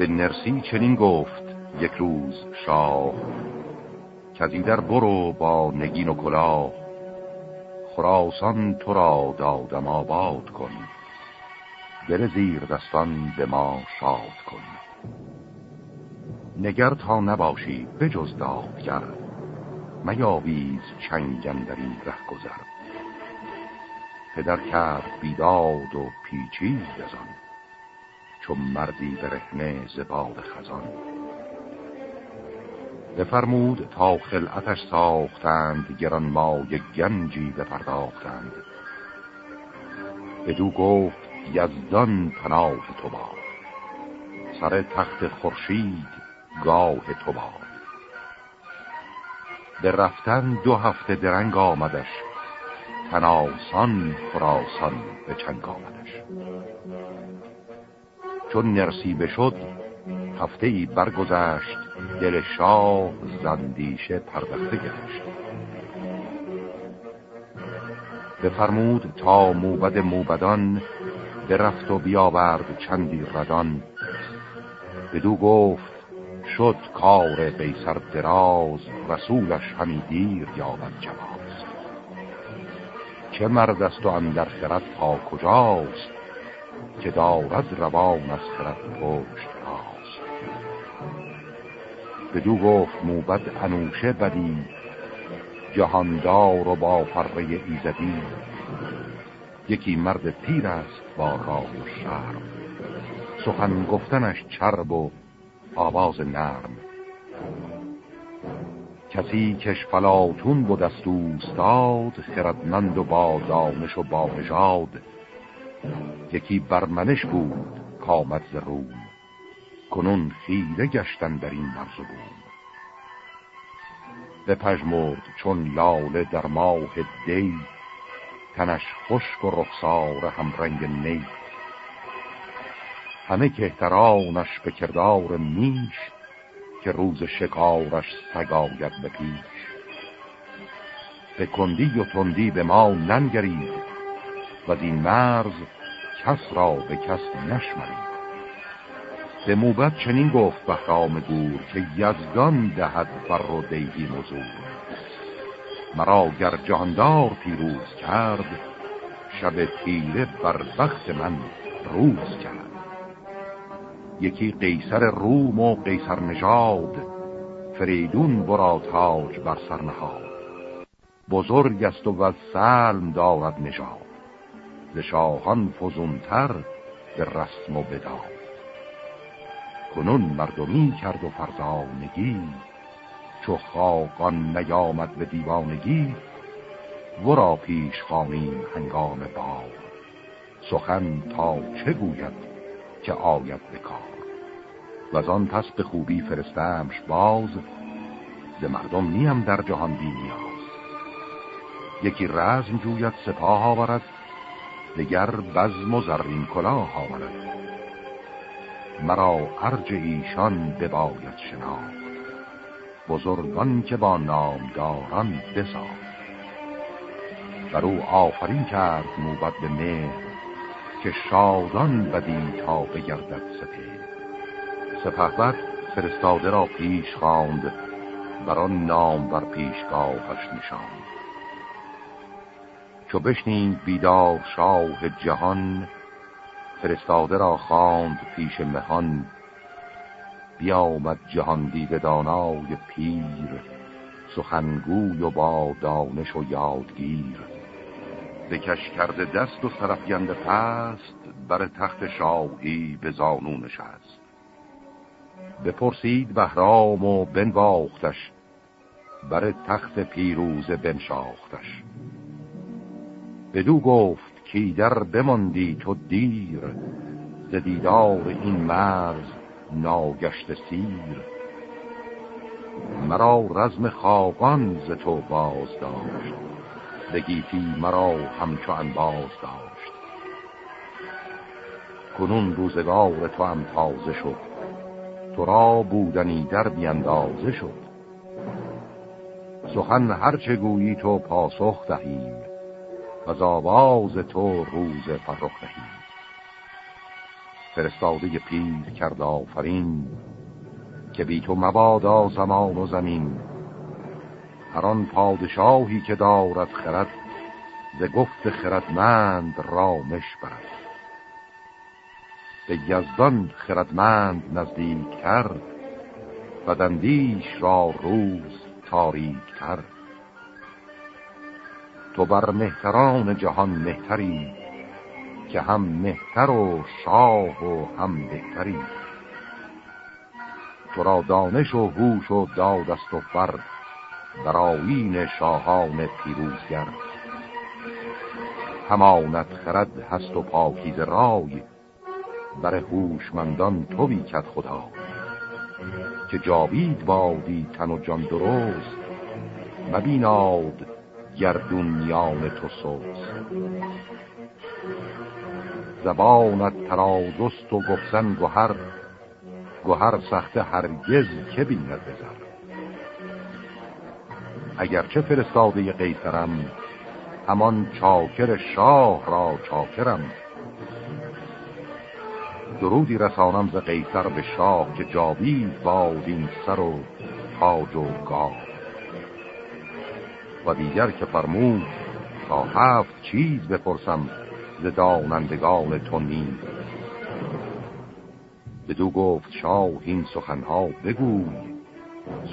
به نرسی چنین گفت یک روز شاه که در برو با نگین و کلاه خراسان تو را دادم آباد کن دل زیر دستان به ما شاد کن. نگر تا نباشی بجز دادگر میاویز چنگن در این ره گذر پدر کرد بیداد و پیچید از آن. چون مردی برهنه زباد خزان. بفرمود تا خلعتش ساختند گران مای گنجی بپرداختند. بدو گفت یزدان پناه تو با. سر تخت خورشید گاه تو با. به رفتن دو هفته درنگ آمدش تناسان خراسان به چنگ آمدش. چون نرسی بشد هفته ای برگذشت دل شاه زندیشه پردخته گشت. بفرمود تا موبد موبدان برفت و بیاورد چندی ردان. بدو گفت شد کار بیسر دراز رسولش همی دیر یابد جواز. چه مرد است و اندر خرد تا کجاست؟ که دارد روان از خرد پشت راست. بدو گفت موبد انوشه بدی جهاندار و با فره ایزدی. یکی مرد پیر است با راه و شرم. سخن گفتنش چرب و آواز نرم. کسی کش فلاتون بود است اوستاد خردمند و با دانش و با نژاد. یکی برمنش بود کامد ز کنون خیره گشتن در این مرز و بوم. پژمرد چون لاله در ماه دی. تنش خشک و رخسار هم رنگ نی. همه کهترانش به کردار میش که روز شکارش سگاید به پیش. به کندی و تندی به ما ننگرید. و این مرز کس را به کس نشمرید. به موبت چنین گفت بهرام گور که یزدان دهد بر و دیگی مزور. مرا گر جاندار پیروز کرد شب تیره بر بخت من روز کرد. یکی قیصر روم و قیصر نژاد فریدون برا تاج بر سر نهاد. بزرگ است و سلم دارد نژاد. ز شاهان فزونتر به رسم و بداد کنون مردمی کرد و فرزانگی چو خاقان نیامد به دیوانگی ورا پیش خانیم هنگام بار سخن تا چه گوید که آید به کار. و از آن پس به خوبی فرستمش باز ز مردم نیم در جهان بی نیاز. یکی رزم جوید سپاه آورد دگر بزم و زرین کلاه آورد مرا ارج ایشان بباید شناخت. بزرگان که با نامداران بساخت بر او آفرین کرد موبت به مهر که شادان بدی تا بگردد سپه سپهبد فرستاده را پیش خواند بر آن نام بر پیشگاهش نشاند. چو بشنید بیدار شاه جهان فرستاده را خواند پیش مهان. بیامد جهان دیده دانای پیر سخنگوی و با دانش و یادگیر. بکش کرده دست و سرفگند پست بر تخت شاهی به زانو نشست. بپرسید بهرام و بنواختش بر تخت پیروز بنشاختش. بدو گفت کی در بماندی تو دیر ز دیدار این مرز ناگشت سیر. مرا رزم خاقان ز تو باز داشت بگیتی مرا همچو انباز داشت. کنون روزگار تو هم تازه شد تو را بودنی در بیاندازه شد. سخن هرچه گویی تو پاسخ دهیم و آواز تو روز فرخ دهیم فرستاده پیل کرد آفرین که بی تو مبادا زمان و زمین. هر آن پادشاهی که دارد خرد ز گفت خردمند رامش برد. به یزدان خردمند نزدیکتر بدندیش را روز تاریکتر. تو بر مهتران جهان مهتری که هم مهتر و شاه و هم بهتری. تو را دانش و هوش و دادست و فر در آیین شاهان پیروزگر. همانت خرد هست و پاکیز رای بر هوشمندان تو بیکد خدا. که جاوید بادی تن و جان درست مبیناد گردونیان تو سوز زبانت ترازست و گفتن گوهر گوهر سخت هرگز که بیند بزر اگرچه فرستاده قیصرم همان چاکر شاه را چاکرم. درودی رسانم ز قیصر به شاه که جاوید باد این سر و تاج و گاه. دیگر که فرمود تا هفت چیز بپرسم ز دانندگان تو نیز. بدو گفت شاه این سخنها بگوی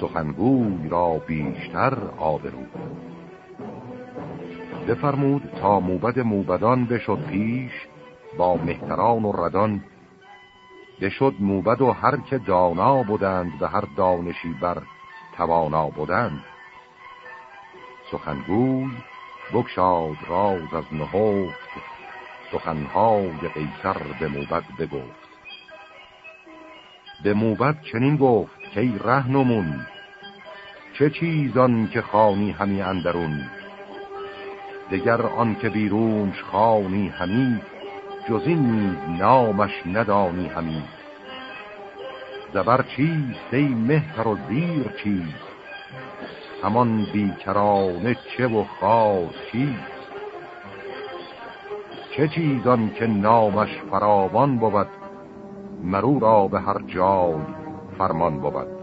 سخنگوی را بیشتر آبرو. بفرمود تا موبد موبدان بشد پیش با مهتران و ردان بشد موبد و هر که دانا بودند و هر دانشی بر توانا بودند. سخنگوی بکشاد راز از نهفت سخنهای قیصر به موبد بگفت. به موبد چنین گفت که ای رهنمون چه چیزان که خانی همی اندرون؟ دگر آن که بیرونش خانی همی جز این نامش ندانی همی. زبر چیست ای مهتر و زیر چیز همان بیکرانه چه و خاص چیست؟ چه چیزان که نامش فراوان بود مرو را به هر جای فرمان بود؟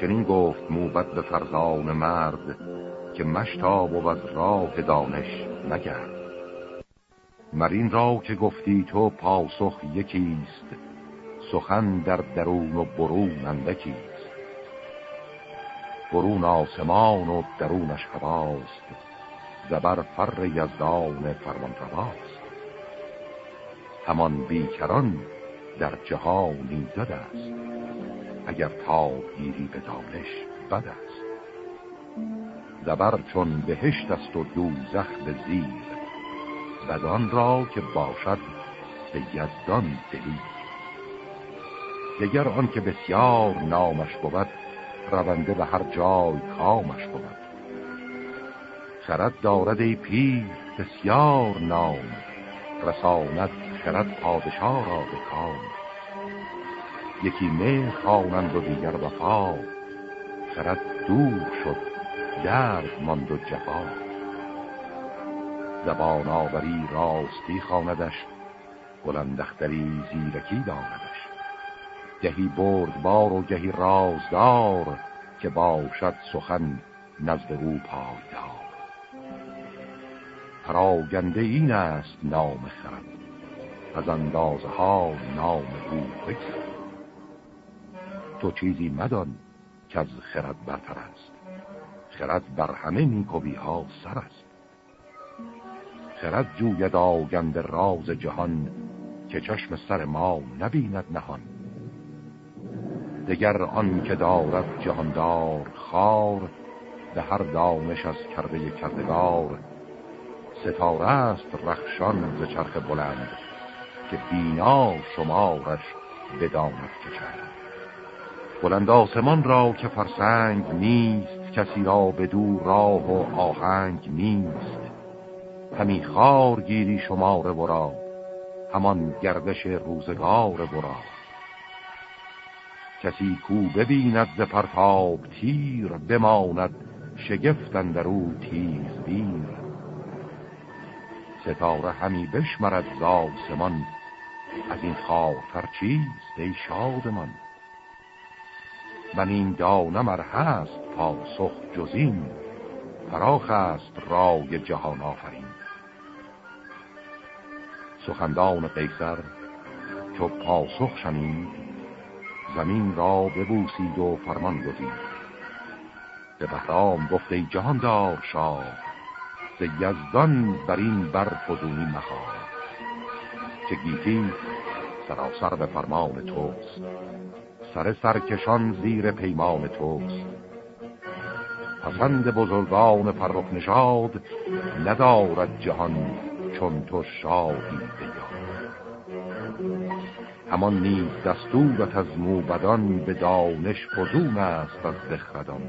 چنین گفت موبت به فرزان مرد که مشتاب و از راه دانش نگرد. مرین را که گفتی تو پاسخ یکیست سخن در درون و برون اندکیست برون آسمان و درونش هواست. زبر فر یزدان فرمان رواست همان بیکران در جهان زد است. اگر تا گیری به دانش بد است. زبر چون بهشت است و دوزخ به زیر. بدان را که باشد به یزدان دلی دگر آن که بسیار نامش بود رونده به هر جای کامش بود. خرد دارد ای پیر بسیار نام رساند خرد پادشاه را به کام. یکی مه خوانند و دیگر وفا خرد دور شد درد ماند و جفا. زبان آوری راستی خواندش بلندختری زیرکی داندش گهی بار و گهی رازدار که باشد سخن نزد او پایدار. پراگنده این است نام خرد از اندازه ها نام او بگذر. تو چیزی مدان که از خرد برتر است خرد بر همه نیکوی ها سر است. خرد جوید آگند راز جهان که چشم سر ما نبیند نهان. دگر آن که دارد جهاندار خار به هر دانش از کرده کردگار. ستاره است رخشان ز چرخ بلند که بینا شمارش بداند که چند بلند آسمان را که فرسنگ نیست کسی را به دور راه و آهنگ نیست. همی خار گیری شمار برا همان گردش روزگار برا کسی کو ببیند ز پرتاب تیر بماند شگفتن در او تیز بیر. ستاره همی بشمرد ز آسمان از این خاطر چیست ای شادمان؟ من این دانم ار هست پاسخ جزین فراخ است رای جهان آفرین. سخندان قیصر چو پاسخ شنید زمین را ببوسید و فرمان گزید. به بهرام گفت ای جهاندار شاه ز یزدان بر این بر فزونی مخواه. که گیتی؟ سراسر به فرمان توست. سر سرکشان زیر پیمان توست. پسند بزرگان فرخ نشاد ندارد جهان چون تو شادی بیاد همان نیز دستورت از موبدان به دانش فزون است از بخردان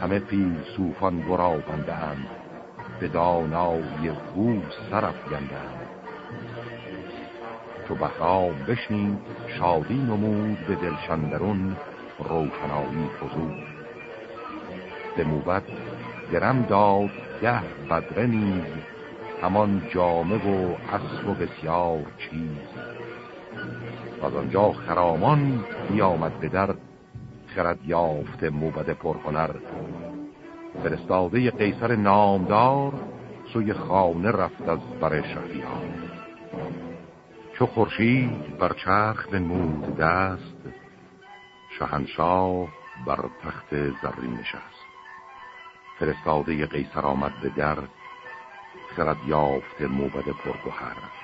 همه فیلسوفان ورا بندند به دانای او سرف گندند تو بهرام بشنید شادی نمود به دلشندرون روشنایی فزود به موبت درم داد ده بدره نیز همان جامه و اسب و بسیار چیز. و از آنجا خرامان بیامد به در خرد یافته موبد پرهنر فرستاده قیصر نامدار سوی خانه رفت از بر شهریار. چو خورشید بر چرخ نمود دست شهنشاه بر تخت زرین نشست. فرستاده قیصر آمد به در خرد یافته موبد پرگوهر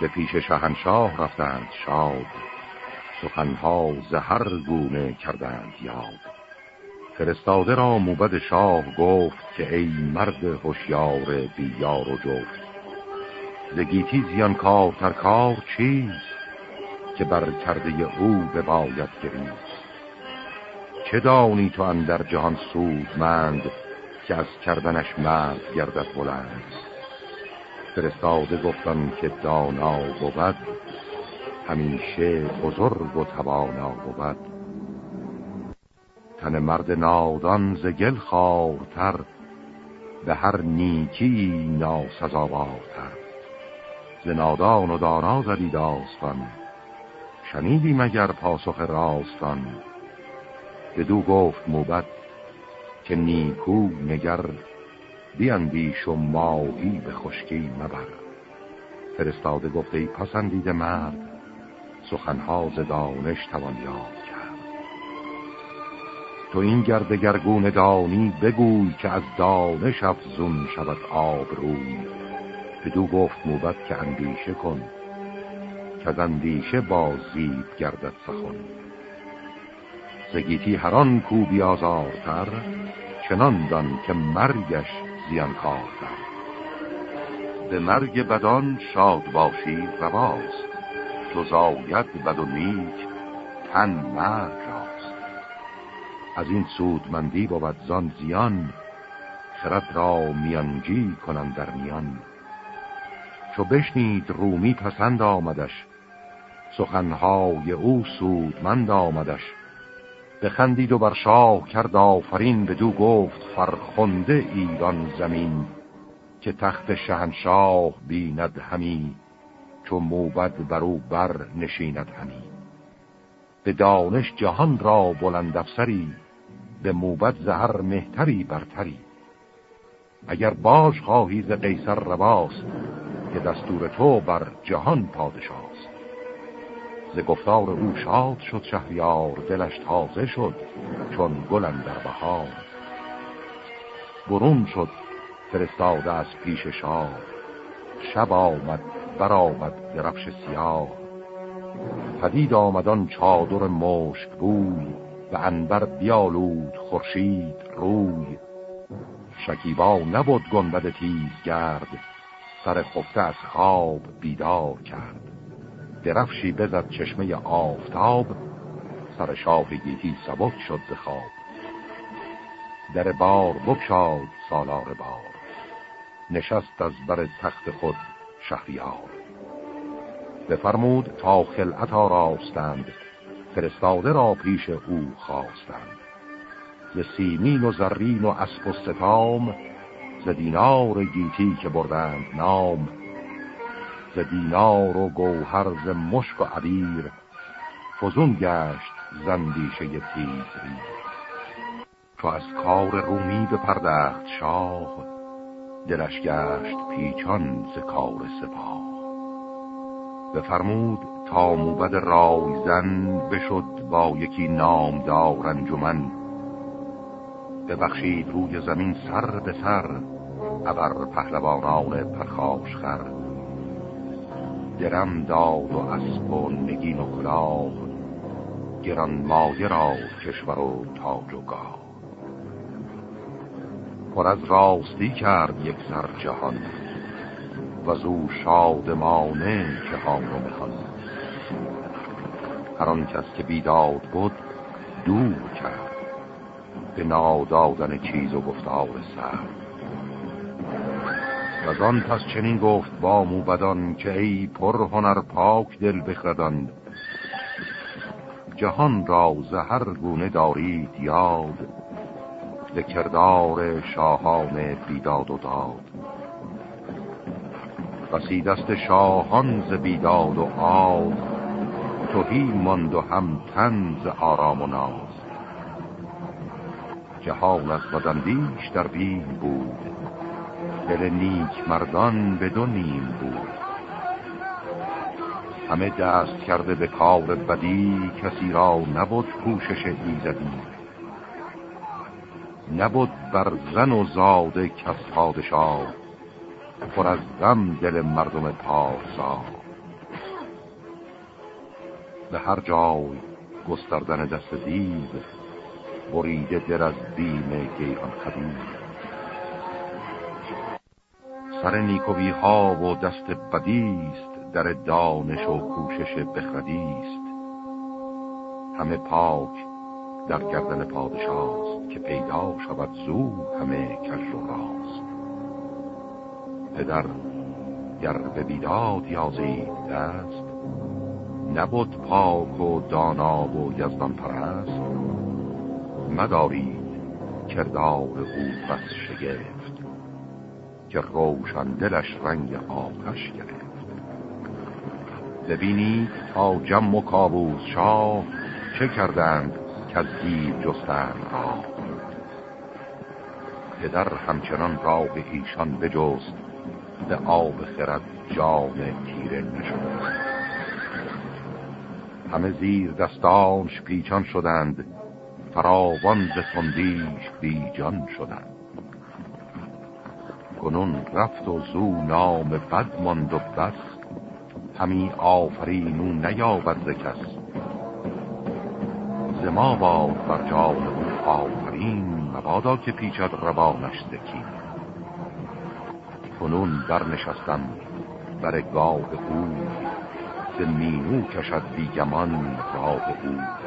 به پیش شهنشاه رفتند شاد. سخنها زهر گونه کردند یاد. فرستاده را موبد شاه گفت که ای مرد هوشیار بیار و جفت. زگیتی زیان کار تر کار چیست که بر کرده او به باید گریست؟ چه دانی تو اندر جهان سودمند که از کردنش مرد گردد بلند؟ فرستاده گفتن که دانا بود. همیشه بزرگ و توانا بود. تن مرد نادان ز گل خارتر به هر نیکی ناسزاوارتر. ز نادان و دانا زدی داستان شنیدی مگر پاسخ راستان. بدو گفت موبت که نیکو نگر بیندیش و ماهی به خشکی مبر. فرستاده گفته ای پسندیده مرد سخنها ز دانش توان یاد کرد. تو این گرد گرگون دانی بگوی که از دانش افزون شود آب روی بدو گفت موبت که اندیشه کن که از اندیشه با زیب گردد سخن. زگیتی هران کو بیازارتر چنان دان که مرگش زیانکارتر به مرگ بدان شاد باشی رواست زاید بد و نیک تن مرگ راست. از این سودمندی بود زان زیان خرد را میانجی کنم در میان. چو بشنید رومی پسند آمدش سخنهای او سودمند آمدش. بخندید و بر شاه کرد آفرین دو گفت فرخنده ایران زمین که تخت شهنشاه بیند همی چو موبد برو بر نشیند همی. به دانش جهان را بلند افسری به موبد زهر مهتری برتری. اگر باش خواهی ز قیصر رواست که دستور تو بر جهان پادشاست ز گفتار او شاد شد شهریار دلش تازه شد چون گلن در بهار. برون شد فرستاده از پیش شاه. شب آمد برآمد درفش سیاه. پدید آمدان چادر مشک بوی و انبر بیالود خورشید روی. شکیبا نبود گنبد تیز گرد سر خفته از خواب بیدار کرد. درفشی بزد چشمه آفتاب سر شاه گیتی سبک شد خواب. در بار بکشاد سالار بار نشست از بر تخت خود شهریار. بفرمود تا خلعت راستند فرستاده را پیش او خواستند. ز سیمین و زرین و اسب و ستام ز دینار گیتی که بردند نام ز دینار و گوهر ز مشک و عبیر فزون گشت زندیشه تیز چو از کار رومی به پردخت شاه دلش گشت پیچان ز کار سپاه. بفرمود تا موبد رایزن بشد با یکی نامدار انجمن. ببخشید روی زمین سر به سر ابر پهلوانان پرخاش خر. درم داد و اسب و نگین و کلاه. گران مایه را کشور و تاج و گاه. پر از راستی کرد یک سر جهان. و او شادمانه جهان رو بخوان هر آن کس که بیداد بود دور کرد. به نادادن چیز و گفتار سر. و پس چنین گفت با موبدان که ای پر هنر پاک دل بخردان. جهان را زهر گونه دارید یاد به کردار شاهان بیداد و داد. بسی دست شاهان ز بیداد و آب توهی ماند و هم تنز آرام و ناز. جهان از بدندیش در بین بود. دل نیک مردان به دو نیم بود. همه دست کرده به کار بدی کسی را نبود کوشش ایزدی. نبود بر زن و زاده کس پادشاه پر از غم دل مردم پارسا. به هر جای گستردن دست دیو بریده در از بیم گیهان خدید سر نیکوی ها و دست بدیست در دانش و کوشش بخردیست. همه پاک در گردن پادشاست که پیدا شود زو همه کج و راست. پدر گر به بیداد یازید دست نبود پاک و دانا و یزدان پرست. مدارید کردار او بس شگفت. که روشن دلش رنگ آتش گرفت. ببینید تا جم و کابوس شاه چه کردند که از دیو جستند را. پدر همچنان را به ایشان بجست به آب خرد جان تیره نشد همه زیر دستانش پیچان شدند فراوان ز تندیش بی جان شدند. کنون رفت و زو نام بد ماند و بس. همی آفرینو نیابد ز کس. ز ما باد بر جان او آفرین مبادا که پیچد روانش زکین کنون برنشستم بر گاه او ز مینو کشد بیگمان راه او.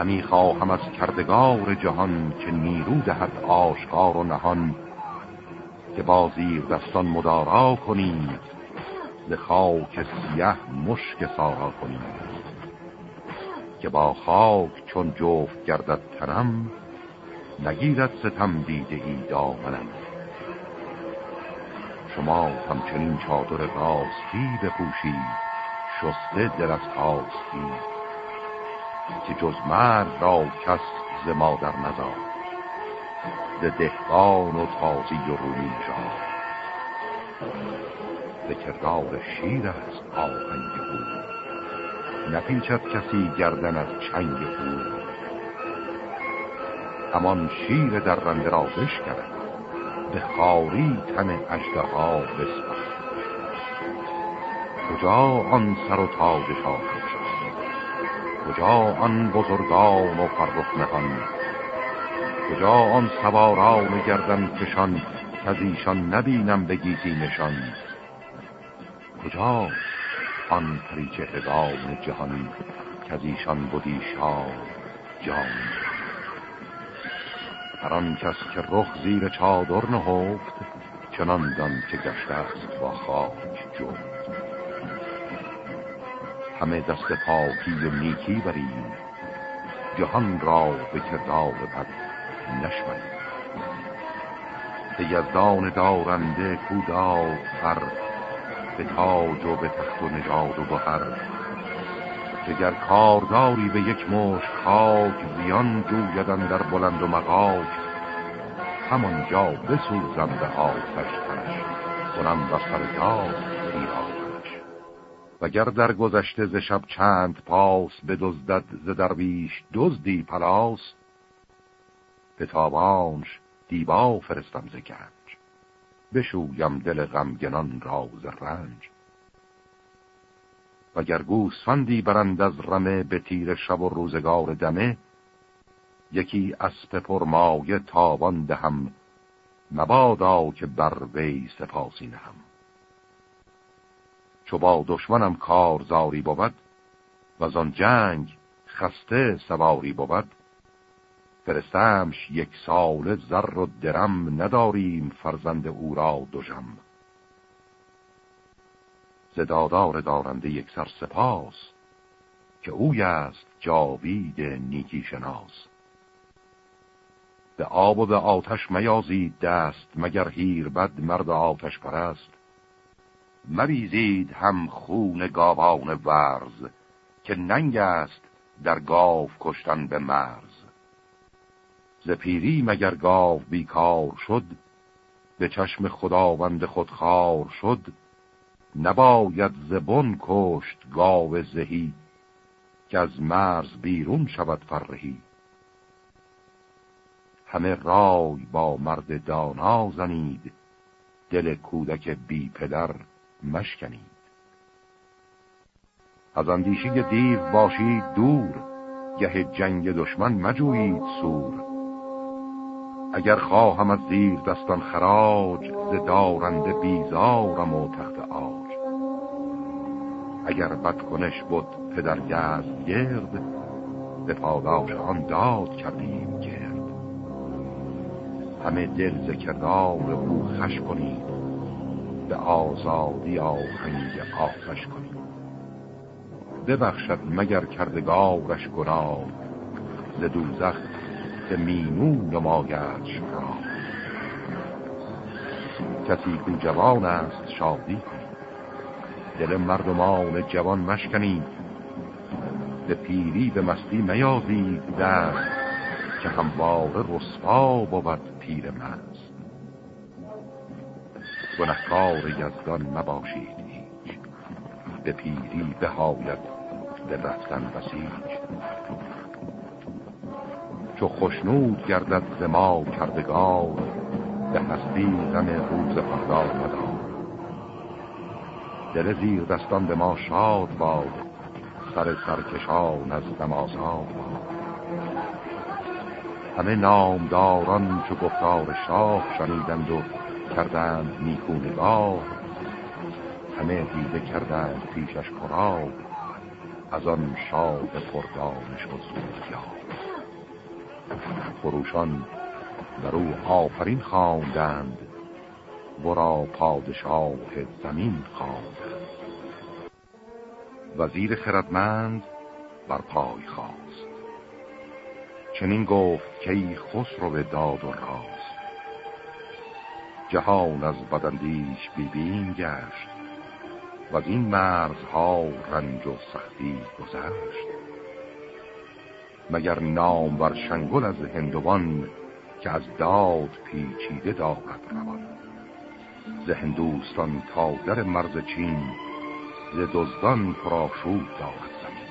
همی خواهم از کردگار جهان که نیرو دهد آشکار و نهان که با زیر دستان مدارا کنید ز خاک سیه مشک سارا کنید. که با خاک چون جفت گردد تنم نگیرد ستم دیده ای دامنم. شما همچنین چادر راستی بپوشید شسته از خاستی که جز مرد را کس ز مادر نزاد. ز دهقان و تازی و رومی جا به کردار شیر است آهنگ او. نپیچد کسی گردن از چنگ او. همان شیر در رنده را بشکرد به خاری تن اجده ها بسپرد. کجا آن سر و تاج آن بزرگان و فرخ نهان. کجا آن سواران گردن کشان که از ایشان نبینم بگیزی نشان؟ کجا آن پریچه هگان جهان که از ایشان بودی شاه جان؟ هر کس که رخ زیر چادر نهفت چنان دان که گشته است با خاک جفت همه دست پاکی و نیکی بریم. جهان را به کردار بد نشمریم. به یزدان دارنده کوداد فر به تاج و به تخت و نژاد و بهر. گر کارداری به یک مش خاک زیان جویدن در بلند و مقاک همانجا بسوزم به آتش تنش کنم و سر داد و گر در گذشته ز شب چند پاس به دزدد ز درویش دزدی پلاس به تابانش دیبا فرستم ز گنج. بشویم دل غمگنان راز رنج. و گر گوسفندی برند از رمه به تیر شب و روزگار دمه یکی اسب پرمایه تاوان دهم. مبادا که بر وی سپاسی نهم. چو با دشمنم کارزاری بود و آن جنگ خسته سواری بود. فرستمش یک سال زر و درم نداریم فرزند او را دوژم زدادار دارنده یک سر سپاس که اوی است جاوید نیکی شناس. به آب و به آتش میازید دست مگر هیر بد مرد آتش پرست. مریزید هم خون گاوان ورز که ننگ است در گاو کشتن به مرز. ز پیری مگر گاو بیکار شد به چشم خداوند خود خار شد نباید زبون کشت گاو زهی که از مرز بیرون شود فرهی. همه رای با مرد دانا زنید دل کودک بی پدر مشکنید. از اندیشه دیو باشید دور گه جنگ دشمن مجویید سور. اگر خواهم از زیر دستان خراج ز دارنده بیزارم و تخت آج اگر بدکنش بود پدر گزد گرد به پاداش آن داد کردیم گرد. همه دل ذکردار او خش کنید. به آزادی آهنگ آفش کنید ببخشد مگر کردگارش گناه ز دوزخ به مینو نمایدش را کسی کو جوان است شادی دل مردمان جوان مشکنید به پیری به مستی میازید دست که همواره رسوا بود پیر مست گنهکار یزدان مباشید هیچ. به پیری بهاید به رفتن بسیج. چو خشنود گردد ز ما کردگار به هستی غم روز فردا مدار. دل زیر دستان به ما شاد باد سر سرکشان از دمازاد باد. همه نامداران چو گفتار شاه شنیدند و کردند نیکو نگاه همه دیده کردند پیشش کراب از آن شاد پردانش و زود خروشان بر او آفرین خواندند ورا پادشاه زمین خواندند. وزیر خردمند بر پای خواست چنین گفت که ای خسرو به داد و راست. جهان از بدندیش بیبین گشت و از این مرزها رنج و سختی گذشت. مگر نام بر شنگل از هندوان که از داد پیچیده دارد روان؟ ز هندوستان تا در مرز چین ز دزدان پراشود دارد زمین.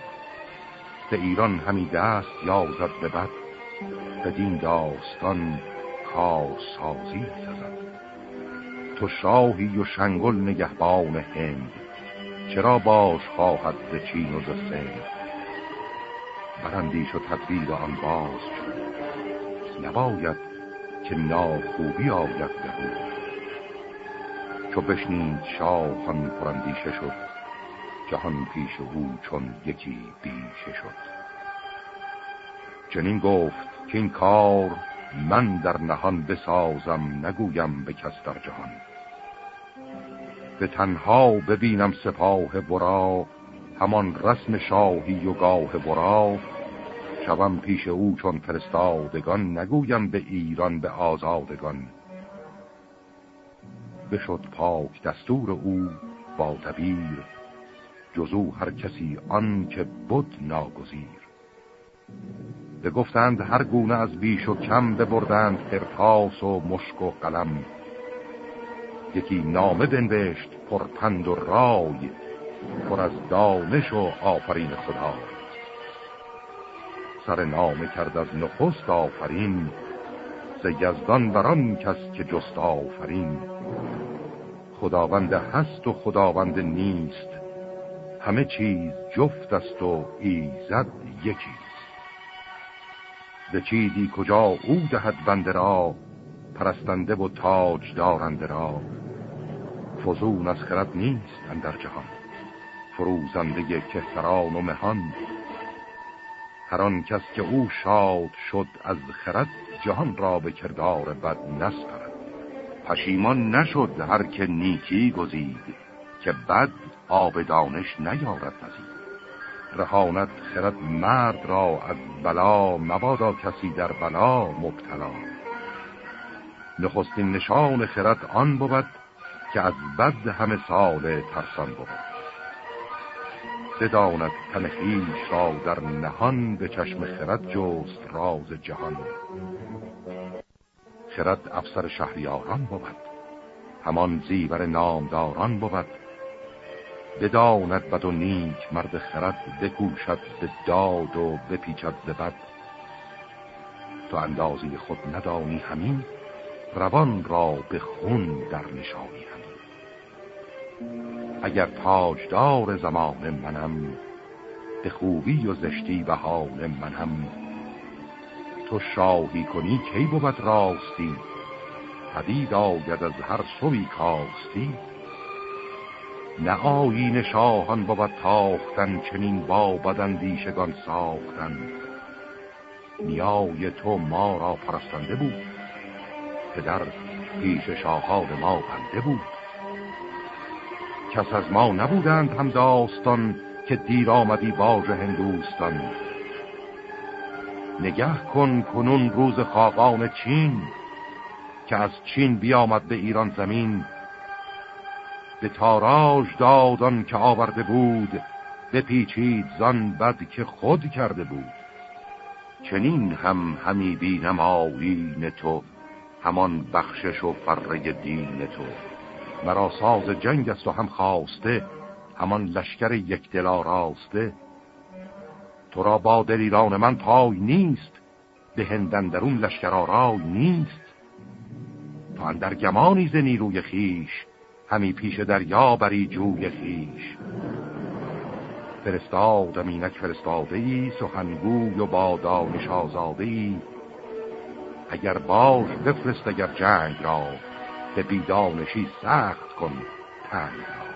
به ایران همی دست یازد به بد بدین داستان کار سازی سزد. تو شاهی و شنگل نگهبان هند. چرا باش خواهد ز چین و ز سند؟ براندیش و تدبیر آن باز شد. نباید که ناخوبی آید به چو بشنید شاهان پرندیشه شد جهان پیش او چون یکی بیشه شد. چنین گفت که این کار من در نهان بسازم نگویم به کس در جهان. به تنها ببینم سپاه برا همان رسم شاهی و گاه برا شوم پیش او چون فرستادگان نگویم به ایران به آزادگان. بشد پاک دستور او با دبیر جزو هر کسی آن که بود ناگزیر. گفتند هر گونه از بیش و کم ببردند کرتاس و مشک و قلم. یکی نامه بنوشت پرپند و رای پر از دانش و آفرین خدا. سر نامه کرد از نخست آفرین ز یزدان بران کس که جست آفرین. خداوند هست و خداوند نیست همه چیز جفت است و ایزد یکی به چیزی کجا او دهد بنده را؟ پرستنده و تاج دارنده را. فزون از خرد نیست در جهان. فروزنده کهتران و مهان. هر آن کس که او شاد شد از خرد جهان را به کردار بد نسپرد. پشیمان نشد هر که نیکی گزید که بد آب دانش نیارد پذید رهانت خرد مرد را از بلا مبادا کسی در بلا مبتلا. نخستین نشان خرد آن بود که از بد همه سال ترسان بود. بداند تن خیش را در نهان به چشم خرد جست راز جهان. خرد افسر شهریاران بود. همان زیور نامداران بود. بداند بد و نیک مرد خرد بکوشد به داد و بپیچد به بد. تو اندازی خود ندانی همین؟ روان را به خون در نشانی همین اگر تاجدار زمان منم به خوبی و زشتی و حال منم تو شاهی کنی کی بود راستی؟ پدید آید از هر سوی کاستی. نه آیین شاهان بود تاختن چنین با بدندیشگان ساختن. نیای تو ما را پرستنده بود. پدر پیش شاهان ما بنده بود. کس از ما نبودند هم داستان که دیر آمدی باج هندوستان. نگه کن کنون روز خاقان چین که از چین بیامد به ایران زمین. به تاراج دادان که آورده بود بپیچید زان بد که خود کرده بود. چنین هم همی بینم آیین تو همان بخشش و فره دین تو. مرا ساز جنگ است و هم خواسته همان لشکر یک دلا راسته. تو را با دلیران من پای نیست به هندن درون لشکر آرای نیست. تو اندر گمانی ز نیروی خیش همی پیش دریا بری جوی خیش. فرستادم اینک فرستاده ای سخنگوی و با دانش آزاده ای اگر باش بفرست اگر جنگ را به بیدانشی سخت کن تنگ را.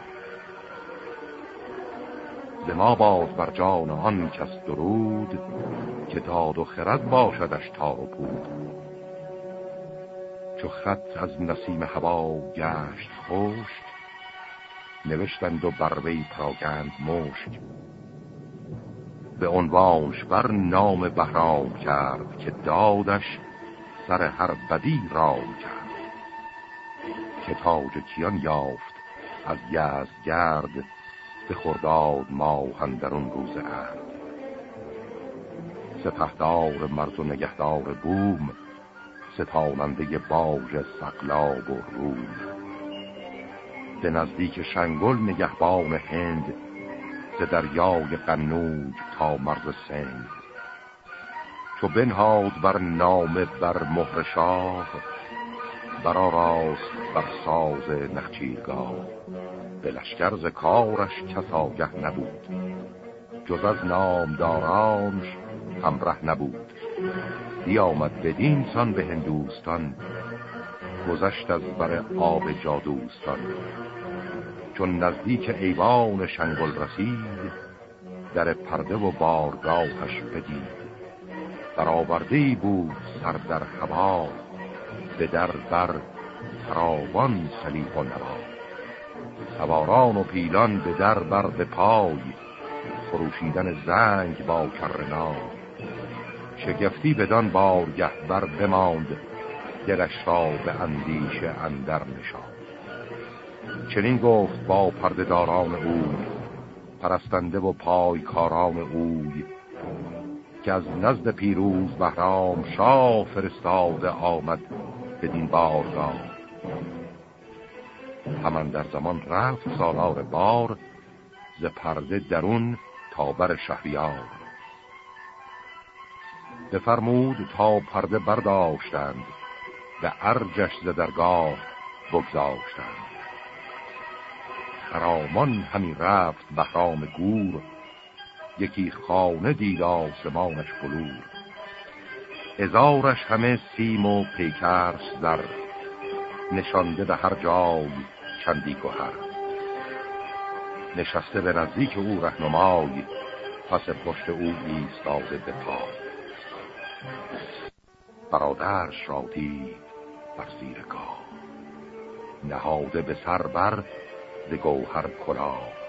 ما باد بر جان آن کس درود که داد و خرد باشدش تا و پود. چو خط از نسیم هوا گشت خوشت نوشتند و بروی پراگند مشک. به عنوانش بر نام بهرام کرد که دادش سر هر بدی رام کرد. که تاج کیان یافت از گرد به خرداد ماهن در اون روز عهد. سپهدار مرد و نگهدار بوم ستاننده باج سقلاب و روم. به نزدیک شنگل نگهبان هند ز دریای قنوج تا مرز سند. چو بنهاد بر نام بر مهر شاه برا راست بر ساز نخچیرگاه. به لشکر ز کارش کس آگه نبود جز از نامدارانش همره نبود. بیامد بدین سان به هندوستان گذشت از بر آب جادوستان. چون نزدیک ایوان شنگل رسید در پرده و بارگاهش بدید. برآورده بود سر در هوا. به در بر فراوان سلیح و نوا. سواران و پیلان به در بر به پای. فروشیدن زنگ با کرنای شگفتی بدان بارگه بر بماند. دلش را به اندیشه اندر نشاند. چنین گفت با پردهداران اوی. پرستنده و پای کاران اوی. که از نزد پیروز بهرام شاه فرستاده آمد بدین بارگاه. همان در زمان رفت سالار بار ز پرده درون تا بر شهریار. بفرمود تا پرده برداشتند به ارجش ز درگاه بگذاشتند. خرامان همی رفت بهرام گور یکی خانه دید آسمانش بلور ازارش همه سیم و پیکرش در نشانده به هر جای چندی گوهر نشسته به نزدیک او رهنمای پس پشت او ایستاده به پای برادرش را بر زیر گاه. نهاده به سر بر ز گوهر کلا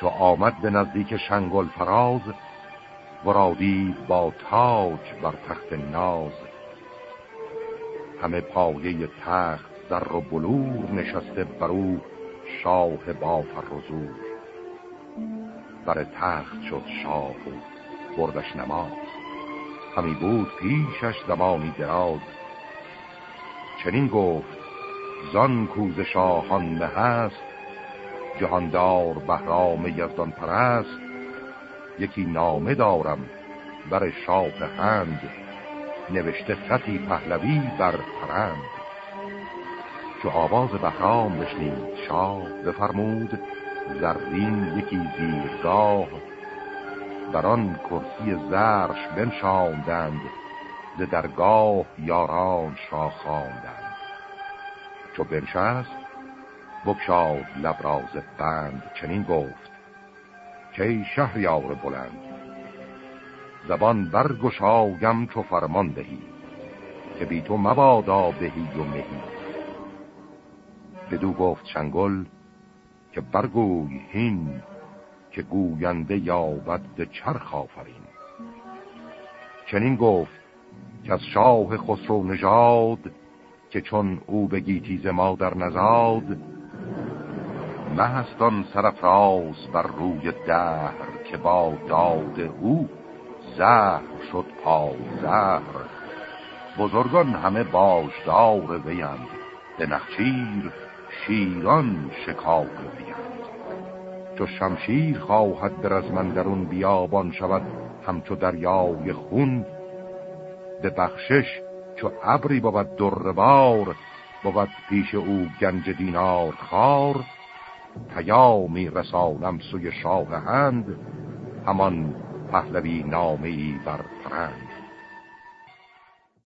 چو آمد به نزدیک شنگل فراز ورادی با تاج بر تخت ناز. همه پایه تخت در و بلور نشسته برو شاه با فرزور بر تخت شد شاه و بردش نماز. همی بود پیشش زمانی دراز. چنین گفت زان کوز شاهان هست جهاندار بهرام یزدان پرست یکی نامه دارم بر شاه هند نوشته خطی پهلوی بر پرند. چو آواز بهرام بشنید شاه بفرمود زرین یکی زیرگاه. بر آن کرسی زرش بنشاندند ز درگاه یارانش را خواندند. چو بنشست بکشاد لبراز بند چنین گفت که شهریار بلند زبان برگشایم چو فرمان دهی که بی تو مبادا بهی و مهی. بدو گفت چنگل که برگوی هین که گوینده یابد چرخ آفرین. چنین گفت که از شاه خسرو نژاد که چون او به گیتیز ما در نزاد مهستان سرفراز بر روی دهر که با داد او زهر شد پای زهر بزرگان همه باشدار ویند به نخچیر شیران شکاف ویند چو شمشیر خواهد در از من درون بیابان شود همچو دریای خون به بخشش چو ابری بود دربار بود پیش او گنج دینار خار پیامی رسانم سوی شاه هند همان پهلوی نامی بر فرند